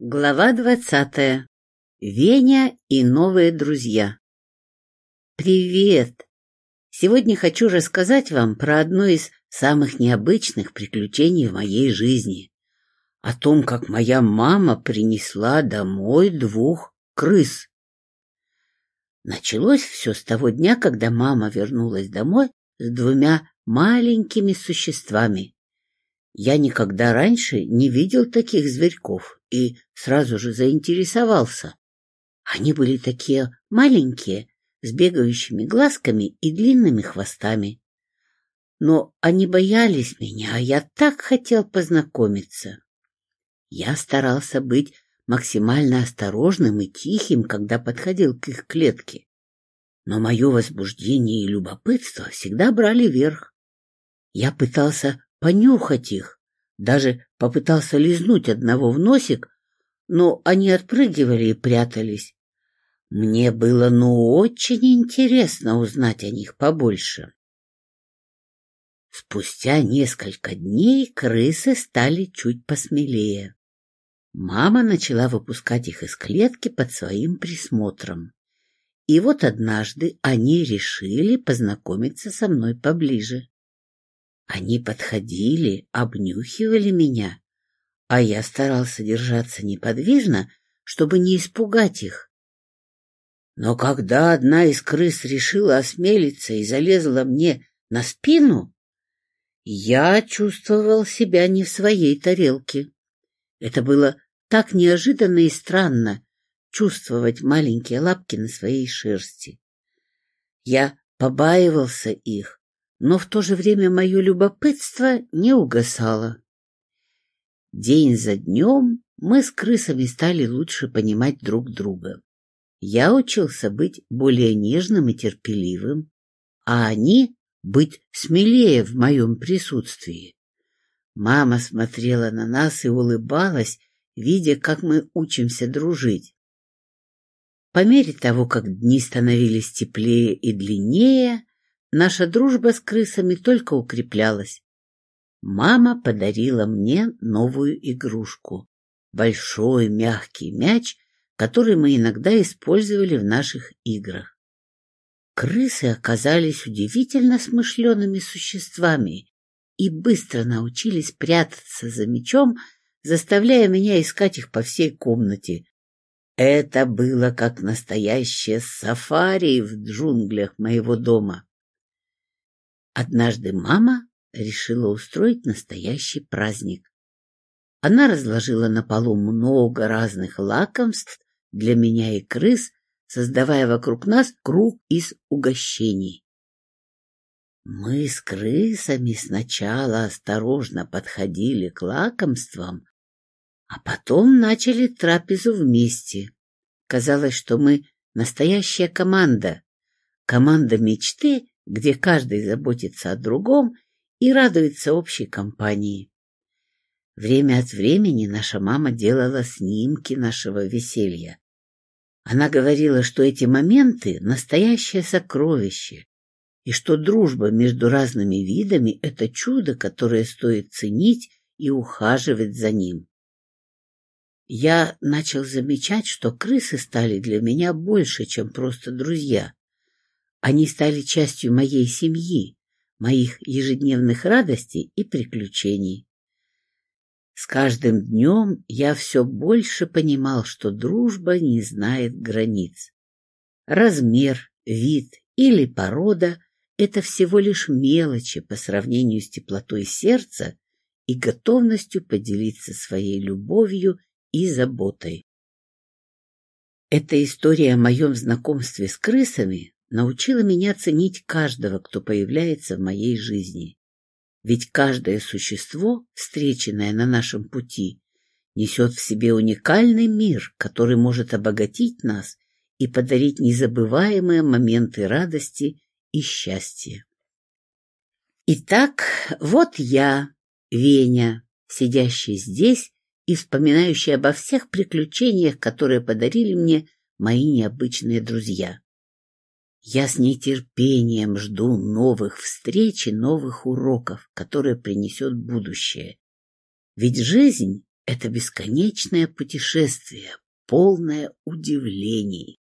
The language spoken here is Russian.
Глава двадцатая. Веня и новые друзья. Привет! Сегодня хочу рассказать вам про одно из самых необычных приключений в моей жизни. О том, как моя мама принесла домой двух крыс. Началось все с того дня, когда мама вернулась домой с двумя маленькими существами. Я никогда раньше не видел таких зверьков и сразу же заинтересовался. Они были такие маленькие, с бегающими глазками и длинными хвостами. Но они боялись меня, а я так хотел познакомиться. Я старался быть максимально осторожным и тихим, когда подходил к их клетке. Но мое возбуждение и любопытство всегда брали верх. Я пытался понюхать их, даже попытался лизнуть одного в носик, но они отпрыгивали и прятались. Мне было ну очень интересно узнать о них побольше. Спустя несколько дней крысы стали чуть посмелее. Мама начала выпускать их из клетки под своим присмотром. И вот однажды они решили познакомиться со мной поближе. Они подходили, обнюхивали меня, а я старался держаться неподвижно, чтобы не испугать их. Но когда одна из крыс решила осмелиться и залезла мне на спину, я чувствовал себя не в своей тарелке. Это было так неожиданно и странно чувствовать маленькие лапки на своей шерсти. Я побаивался их, но в то же время мое любопытство не угасало. День за днем мы с крысами стали лучше понимать друг друга. Я учился быть более нежным и терпеливым, а они — быть смелее в моем присутствии. Мама смотрела на нас и улыбалась, видя, как мы учимся дружить. По мере того, как дни становились теплее и длиннее, Наша дружба с крысами только укреплялась. Мама подарила мне новую игрушку — большой мягкий мяч, который мы иногда использовали в наших играх. Крысы оказались удивительно смышленными существами и быстро научились прятаться за мячом, заставляя меня искать их по всей комнате. Это было как настоящее сафари в джунглях моего дома. Однажды мама решила устроить настоящий праздник. Она разложила на полу много разных лакомств для меня и крыс, создавая вокруг нас круг из угощений. Мы с крысами сначала осторожно подходили к лакомствам, а потом начали трапезу вместе. Казалось, что мы настоящая команда, команда мечты где каждый заботится о другом и радуется общей компании. Время от времени наша мама делала снимки нашего веселья. Она говорила, что эти моменты — настоящее сокровище, и что дружба между разными видами — это чудо, которое стоит ценить и ухаживать за ним. Я начал замечать, что крысы стали для меня больше, чем просто друзья. Они стали частью моей семьи, моих ежедневных радостей и приключений. С каждым днем я все больше понимал, что дружба не знает границ. Размер, вид или порода — это всего лишь мелочи по сравнению с теплотой сердца и готовностью поделиться своей любовью и заботой. Эта история о моем знакомстве с крысами научила меня ценить каждого, кто появляется в моей жизни. Ведь каждое существо, встреченное на нашем пути, несет в себе уникальный мир, который может обогатить нас и подарить незабываемые моменты радости и счастья. Итак, вот я, Веня, сидящий здесь и вспоминающий обо всех приключениях, которые подарили мне мои необычные друзья. Я с нетерпением жду новых встреч и новых уроков, которые принесет будущее. Ведь жизнь — Это бесконечное путешествие, полное удивлений.